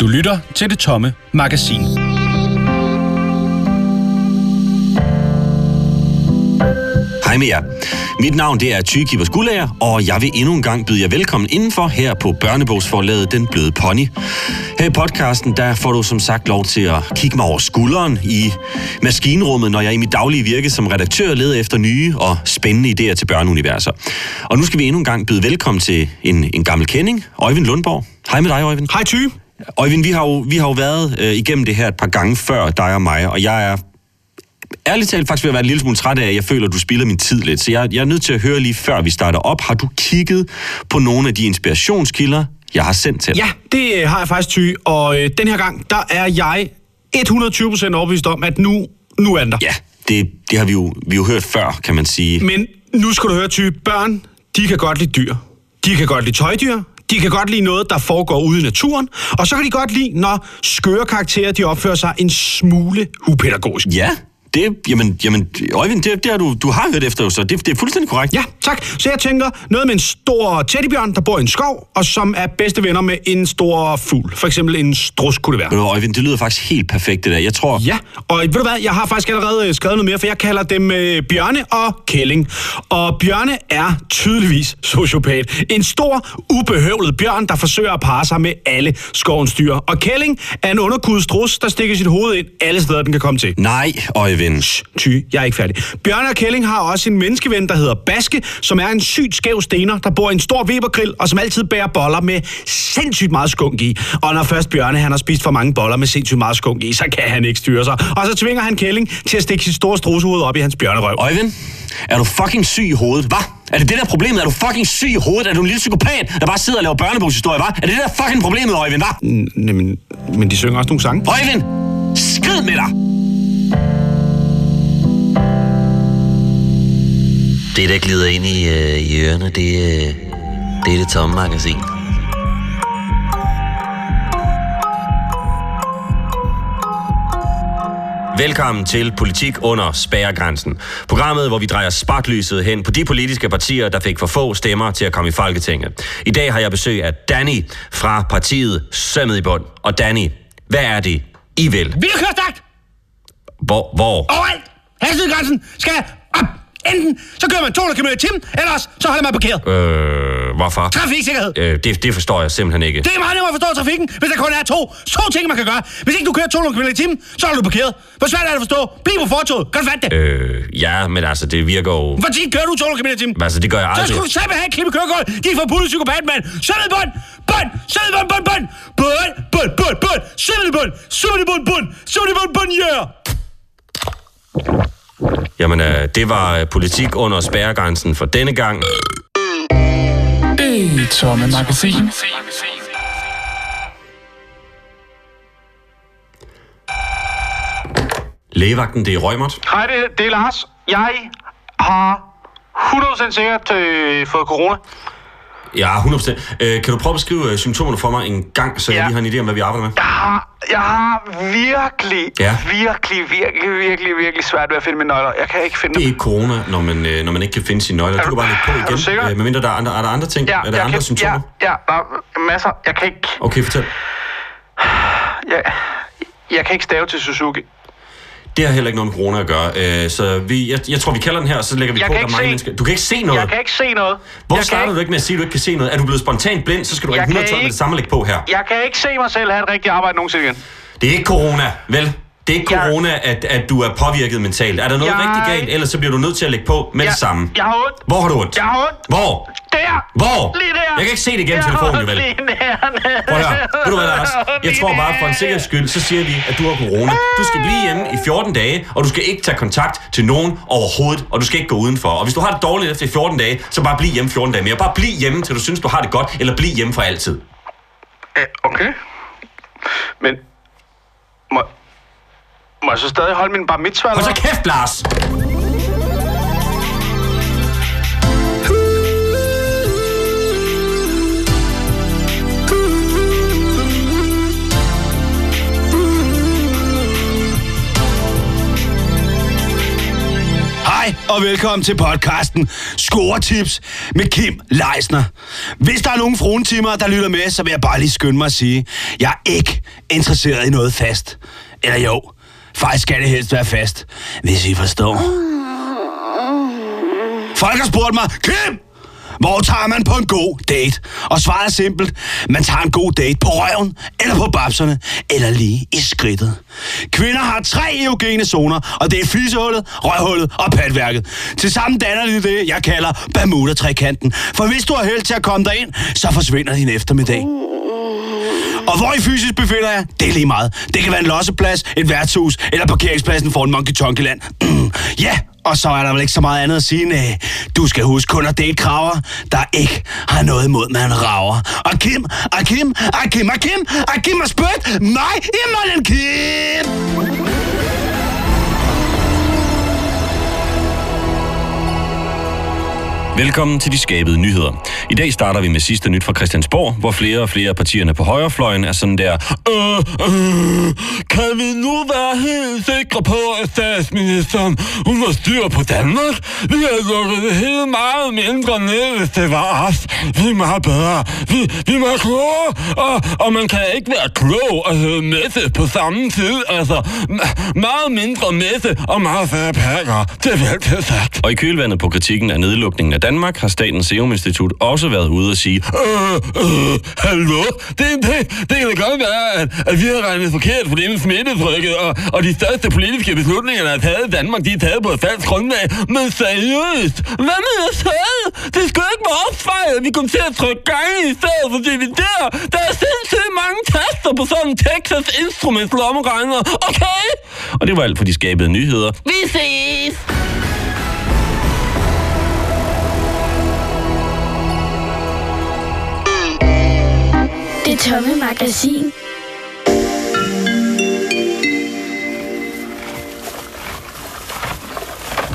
lytter til Det Tomme Magasin. Hej med jer. Mit navn det er Tyge Gulager, og jeg vil endnu en gang byde jer velkommen indenfor her på børnebogsforlaget Den Bløde Pony. Her i podcasten, der får du som sagt lov til at kigge mig over skulderen i maskinrummet, når jeg i mit daglige virke som redaktør leder efter nye og spændende idéer til børneuniverser. Og nu skal vi endnu en gang byde velkommen til en, en gammel kending, Øjvind Lundborg. Hej med dig, Øjvind. Hej Ty. Øjvind, vi har jo, vi har jo været øh, igennem det her et par gange før, dig og mig, og jeg er ærligt talt faktisk ved at være en lille smule træt af, at jeg føler, at du spilder min tid lidt. Så jeg, jeg er nødt til at høre lige før vi starter op. Har du kigget på nogle af de inspirationskilder, jeg har sendt til dig? Ja, det øh, har jeg faktisk, Ty. Og øh, den her gang, der er jeg 120% overbevist om, at nu, nu er den der. Ja, det, det har vi jo, vi jo hørt før, kan man sige. Men nu skal du høre, Ty. Børn, de kan godt lide dyr. De kan godt lide tøjdyr. De kan godt lide noget, der foregår ude i naturen. Og så kan de godt lide, når skøre karakterer, de opfører sig en smule upædagogisk. Ja, det, jamen, jamen, Øjvind, det, det har du, du har hørt efter jo, så det, det er fuldstændig korrekt. Ja, tak. Så jeg tænker noget med en stor teddybjørn, der bor i en skov, og som er bedste venner med en stor fugl. For eksempel en strus kunne det være. Du, Øjvind, det lyder faktisk helt perfekt, det der. Jeg tror... Ja, og ved du hvad, jeg har faktisk allerede øh, skrevet noget mere, for jeg kalder dem øh, Bjørne og Kælling. Og Bjørne er tydeligvis sociopat. En stor, ubehøvlet bjørn, der forsøger at parre sig med alle skovens dyr. Og Kælling er en underkudet strus, der stikker sit hoved ind alle steder, den kan komme til. Nej, Øjvind. Shh, Ty, jeg er ikke færdig. Bjørne og Kælling har også en menneskeven, der hedder Baske, som er en sygt skæv stener, der bor i en stor Webergrill, og som altid bærer boller med sindssygt meget skunk i. Og når først Bjørne han har spist for mange boller med sindssygt meget skunk i, så kan han ikke styre sig. Og så tvinger han Kælling til at stikke sit store strusehoved op i hans bjørnerøv. Øjvind, er du fucking syg i hovedet? Hvad? Er det det der problemet? Er du fucking syg i hovedet? Er du en lille psykopat, der bare sidder og laver børnebogshistorie, hva'? Er det det der fucking problemet, Øjvind, hva'? Men, men de synger også nogle sange. Øjvind, skrid med dig! Det, der glider ind i, øh, i ørerne, det, øh, det er det tomme magasin. Velkommen til Politik under spærregrænsen. Programmet, hvor vi drejer sparklyset hen på de politiske partier, der fik for få stemmer til at komme i Folketinget. I dag har jeg besøg af Danny fra partiet Sømmet i Bund. Og Danny, hvad er det, I vil? Vi kører stærkt! Hvor? hvor? Overalt! Hastighedsgrænsen skal op! Enten så kører man 200 km i timen, ellers så holder man parkeret. Øh, hvorfor? Trafiksikkerhed. Øh, det, det forstår jeg simpelthen ikke. Det er meget nemmere at forstå trafikken, hvis der kun er to, to ting, man kan gøre. Hvis ikke du kører 200 km i timen, så er du parkeret. Hvor svært er det at forstå? Bliv på fortoget. Kan du fatte det? Øh, ja, men altså, det virker jo... Hvor tit kører du 200 km i timen? Altså, det gør jeg Så aldrig. skulle du sammen have et klippe kørekort. De er forbudt psykopat, mand. Sømmet bund! Bund! Sømmet bund, bund, bund! Bund, bund, bund, bund! Sømmet bund! Sømmet bund, bund! Sømmet bund, bund, yeah! Jamen, øh, det var øh, politik under spærregrænsen for denne gang. Det tomme magasin. Lægevagten, det er Røgmert. Hej, det, det er Lars. Jeg har 100% sikkert øh, fået corona. Ja, 100%. Øh, kan du prøve at beskrive øh, symptomerne for mig en gang, så ja. jeg lige har en idé om, hvad vi arbejder med? Jeg har, jeg har virkelig, Ja. virkelig, virkelig, virkelig, virkelig svært ved at finde mine nøgler. Jeg kan ikke finde Det er dem. ikke corona, når man, øh, når man ikke kan finde sine nøgler. Er Du du- kan bare lægge på er du igen. sikker? Øh, medmindre der er andre, er der andre ting? Ja, er der andre kan, symptomer? Ja, ja, der er masser. Jeg kan ikke, Okay, fortæl. jeg, jeg kan ikke stave til Suzuki. Det har heller ikke noget med corona at gøre. Øh, så vi, jeg, jeg tror, vi kalder den her, og så lægger vi Jeg på, der er ikke mange se. mennesker. Du kan ikke se noget. Jeg kan ikke se noget. Hvor jeg starter kan du ikke med at sige, at du ikke kan se noget? Er du blevet spontant blind, så skal du ringe kan 112 med ikke- det samme på her. Jeg kan ikke se mig selv have et rigtigt arbejde nogensinde igen. Det er ikke corona, vel? Det er ikke Jeg- corona, at, at du er påvirket mentalt. Er der noget Jeg- rigtig galt, ellers så bliver du nødt til at lægge på med jeg, det samme. Jeg har ondt. Hvor har du ondt? Jeg har ondt. Hvor? Der! Hvor? Lige der! Jeg kan ikke se det igennem Jeg har telefonen, vel? Prøv at høre. Ved du hvad, Lars? Jeg tror bare, for en sikkerheds skyld, så siger vi, at du har corona. Du skal blive hjemme i 14 dage, og du skal ikke tage kontakt til nogen overhovedet, og du skal ikke gå udenfor. Og hvis du har det dårligt efter 14 dage, så bare bliv hjemme 14 dage mere. Bare bliv hjemme, til du synes, du har det godt, eller bliv hjemme for altid. Øh, Okay. Men... Må, må jeg så stadig holde min bar mitzvah? Hold så kæft, Lars! Hej, og velkommen til podcasten Scoretips med Kim Leisner. Hvis der er nogen fruentimer, der lytter med, så vil jeg bare lige skynde mig at sige, jeg er ikke interesseret i noget fast. Eller jo, faktisk skal det helst være fast, hvis I forstår. Folk har spurgt mig, Kim, hvor tager man på en god date? Og svaret er simpelt. Man tager en god date på røven, eller på babserne, eller lige i skridtet. Kvinder har tre eugene zoner, og det er fisehullet, røghullet og patværket. Tilsammen danner de det, jeg kalder Bermuda-trekanten. For hvis du har held til at komme derind, så forsvinder din eftermiddag. Og hvor I fysisk befinder jer, det er lige meget. Det kan være en losseplads, et værtshus eller parkeringspladsen foran monkey-tonkeland. ja, og så er der vel ikke så meget andet at sige, nej. Du skal huske kun at date kraver, der ikke har noget imod, man rager. Og Kim, og Kim, og Kim, og Kim, og Kim har spurgt mig i Kim! Velkommen til de skabede nyheder. I dag starter vi med sidste nyt fra Christiansborg, hvor flere og flere af partierne på højrefløjen er sådan der... Øh, øh, kan vi nu være helt sikre på, at statsministeren hun har styr på Danmark? Vi har lukket det hele meget mindre ned, hvis det var os. Vi er meget bedre. Vi, vi er meget kloge, og, og man kan ikke være klog og høre messe på samme tid. Altså, meget mindre messe og meget færre pakker. Det er vel sagt. Og i kølvandet på kritikken af nedlukningen af Danmark har Statens Serum Institut også været ude og sige, øh, øh, hallo, det, det, det kan da godt være, at, at vi har regnet forkert for det med smittetrykket, og, og de største politiske beslutninger, der er taget i Danmark, de er taget på et falsk grundlag. Men seriøst, hvad med os selv? Det skulle ikke være os fejl, at vi kom til at trykke gang i stedet for dividere. Der er sindssygt mange taster på sådan en Texas Instruments lommeregner, okay? Og det var alt for de skabede nyheder. Vi ses! Det tomme magasin.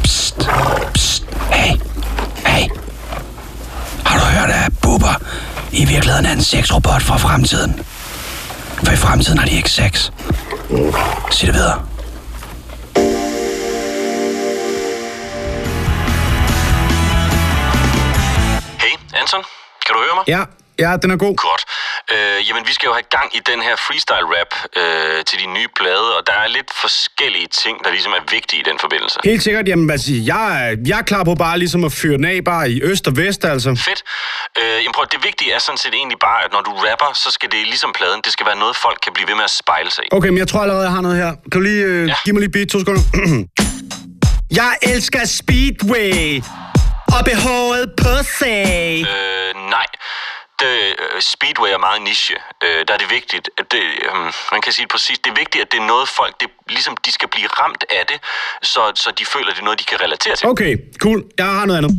Psst, psst, hey, hey. Har du hørt af Bubber? I virkeligheden er en sexrobot fra fremtiden. For i fremtiden har de ikke sex. Sig det videre. Hey, Anton, kan du høre mig? Ja, ja, den er god. Godt. Øh, jamen, vi skal jo have gang i den her freestyle-rap øh, til de nye plade, og der er lidt forskellige ting, der ligesom er vigtige i den forbindelse. Helt sikkert, jamen altså, jeg, er- jeg er klar på bare ligesom at fyre den af bare i øst og vest, altså. Fedt. Øh, jamen, prøv, det vigtige er sådan set egentlig bare, at når du rapper, så skal det ligesom pladen, det skal være noget, folk kan blive ved med at spejle sig i. Okay, men jeg tror allerede, jeg har noget her. Kan du lige øh, Ja. give mig lige beat, to sekunder? jeg elsker Speedway og behåret pussy. Øh, nej. Øh, speedway er meget niche. Øh, der er det vigtigt, at det, øh, man kan sige det præcis, det er vigtigt, at det er noget folk, det, ligesom de skal blive ramt af det, så, så de føler, det er noget, de kan relatere til. Okay, cool. Jeg har noget andet.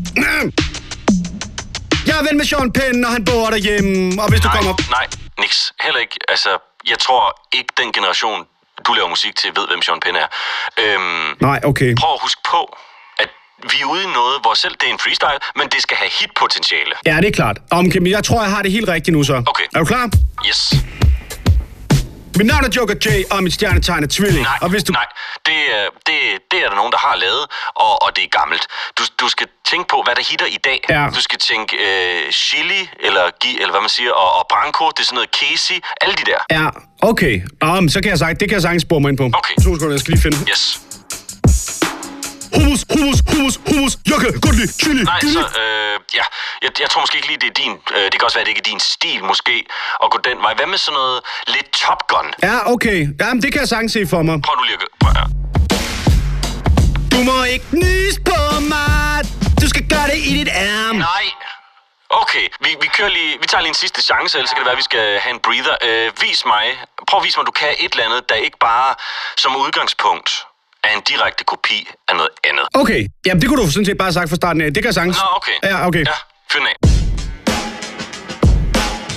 Jeg er ven med Sean Penn, når han bor derhjemme, og hvis du Nej, kommer... nej, niks. Heller ikke. Altså, jeg tror ikke den generation, du laver musik til, ved, hvem Sean Penn er. Øhm, Nej, okay. prøv at huske på, vi er ude i noget, hvor selv det er en freestyle, men det skal have hitpotentiale. Ja, det er klart. Okay, men jeg tror, jeg har det helt rigtigt nu så. Okay. Er du klar? Yes. Mit navn er Joker J, og mit stjernetegn er tvilling. Nej, og hvis du... nej. Det, er- det, det er der nogen, der har lavet, og, og det er gammelt. Du, du skal tænke på, hvad der hitter i dag. Ja. Du skal tænke øh, chili, eller, eller hvad man siger, og, og branco, det er sådan noget casey, alle de der. Ja, okay. Um, så kan jeg sagt, det kan jeg sagtens spore mig ind på. Okay. To sekunder, jeg skal lige finde. Yes. Hummus, hummus, hummus, hummus. Jeg kan godt lide chili. Nej, chili. så, øh, ja, jeg, jeg tror måske ikke lige, det er din, øh, det kan også være, det ikke er din stil, måske, at gå den vej. Hvad med sådan noget lidt Top Gun? Ja, okay. Jamen, det kan jeg sagtens se for mig. Prøv nu lige at. Prøv, ja. Du må ikke nys på mig. Du skal gøre det i dit arm. Nej. Okay, vi, vi, kører lige, vi tager lige en sidste chance, ellers kan det være, at vi skal have en breather. Øh, vis mig, prøv at vise mig, du kan et eller andet, der ikke bare som udgangspunkt er en direkte kopi af noget andet. Okay. Jamen, det kunne du sådan set bare have sagt fra starten af. Det kan jeg sagtens. Nå, okay. Ja, okay. Ja, fyr af.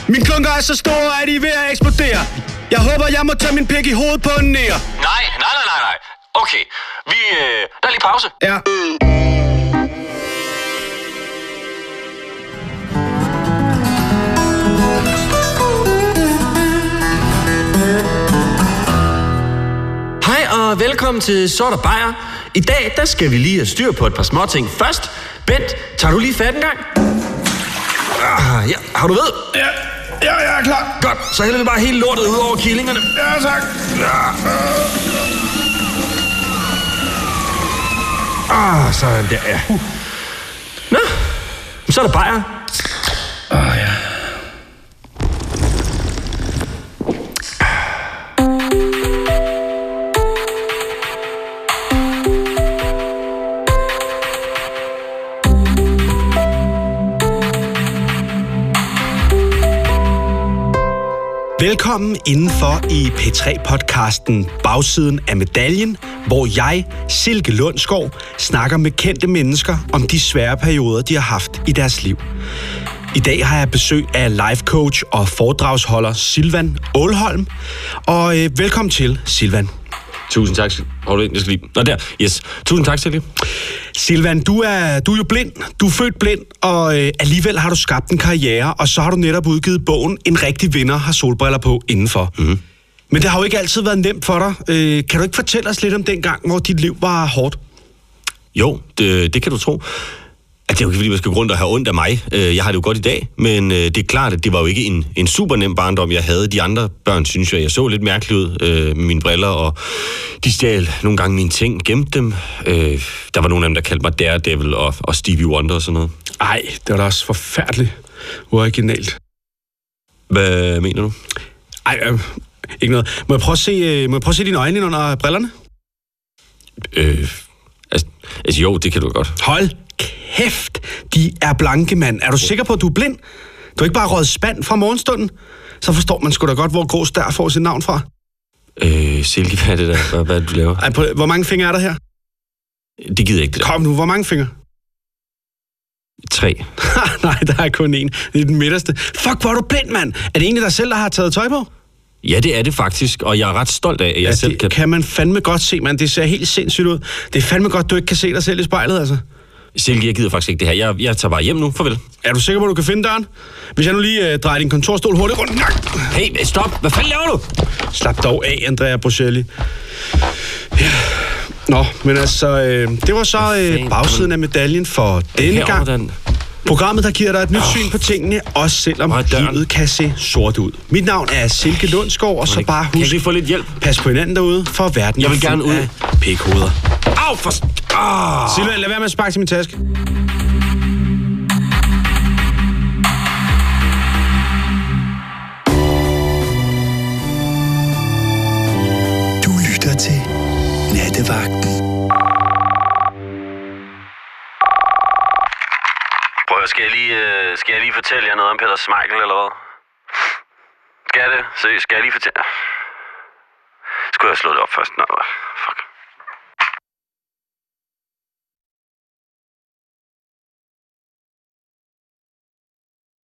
Min klunker er så stor, at I er ved at eksplodere. Jeg håber, jeg må tage min pik i hovedet på en nær. Nej, nej, nej, nej, nej. Okay, vi, øh, der er lige pause. Ja. Og velkommen til Sort og Bajer. I dag, der skal vi lige have styr på et par små ting. Først, Bent, tager du lige fat en gang? Ah, ja, har du ved? Ja, ja, jeg er klar. Godt, så hælder vi bare helt lortet ud over killingerne. Ja, tak. Ah, sådan der, ja. Nå, så er der bajer. Åh, ja. Velkommen indenfor i P3-podcasten Bagsiden af medaljen, hvor jeg, Silke Lundsgaard, snakker med kendte mennesker om de svære perioder, de har haft i deres liv. I dag har jeg besøg af life coach og foredragsholder Silvan Ålholm. Og øh, velkommen til, Silvan. Tusind tak. Hold ind, jeg skal lige... Nå, der. Yes. Tusind tak, Silke. Silvan, du er, du er jo blind. Du er født blind, og øh, alligevel har du skabt en karriere, og så har du netop udgivet bogen En rigtig vinder har solbriller på indenfor. Mm. Men det har jo ikke altid været nemt for dig. Øh, kan du ikke fortælle os lidt om den gang, hvor dit liv var hårdt? Jo, det, det kan du tro. At det er jo ikke, fordi man skal gå rundt og have ondt af mig. Øh, Jeg har det jo godt i dag, men øh, det er klart, at det var jo ikke en, en super nem barndom, jeg havde. De andre børn synes jeg, jeg så lidt mærkelig ud øh, med mine briller, og de stjal nogle gange mine ting, gemte dem. Øh, der var nogle af dem, der kaldte mig Daredevil og, og Stevie Wonder og sådan noget. Ej, det var da også forfærdeligt originalt. Hvad mener du? Ej, øh, ikke noget. Må jeg prøve at se, må jeg prøve at se dine øjne under brillerne? Øh, altså, altså jo, det kan du godt. Hold kæft, de er blanke, mand. Er du sikker på, at du er blind? Du har ikke bare røget spand fra morgenstunden? Så forstår man sgu da godt, hvor Grå Stær får sit navn fra. Øh, Silke, hvad er det der? Hvad, hvad er du laver? Ej, på, hvor mange fingre er der her? Det gider jeg ikke, det der. Kom nu, hvor mange fingre? Tre. Nej, der er kun én. Det er den midterste. Fuck, hvor er du blind, mand. Er det egentlig dig selv, der har taget tøj på? Ja, det er det faktisk, og jeg er ret stolt af, at jeg Ja, selv kan... kan man fandme godt se, mand. Det ser helt sindssygt ud. Det er fandme godt, du ikke kan se dig selv i spejlet, altså. Silke, jeg gider faktisk ikke det her. Jeg, jeg tager bare hjem nu. Farvel. Er du sikker på, at du kan finde døren? Hvis jeg nu lige øh, drejer din kontorstol hurtigt rundt. Nej. Hey, stop! Hvad fanden laver du? Slap dog af, Andrea Bocelli. Ja. Nå, men altså, øh, det var så øh, bagsiden af medaljen for denne gang. den. Programmet, der giver dig et nyt syn på tingene, også selvom livet kan se sort ud. Mit navn er Silke Lundsgaard, og så bare kan husk, lige få lidt hjælp? pas på hinanden derude, for verden Jeg vil er gerne ud. af pikhoveder. Au, for... Ah! Silvan, lad være med at sparke til min taske. Du lytter til Nattevagten. Prøv at, skal jeg lige, øh, skal jeg lige fortælle jer noget om Peter Smeichel, eller hvad? Skal jeg det? Seriøst, skal jeg lige fortælle? Skulle jeg have slået det op først? Nå, fuck.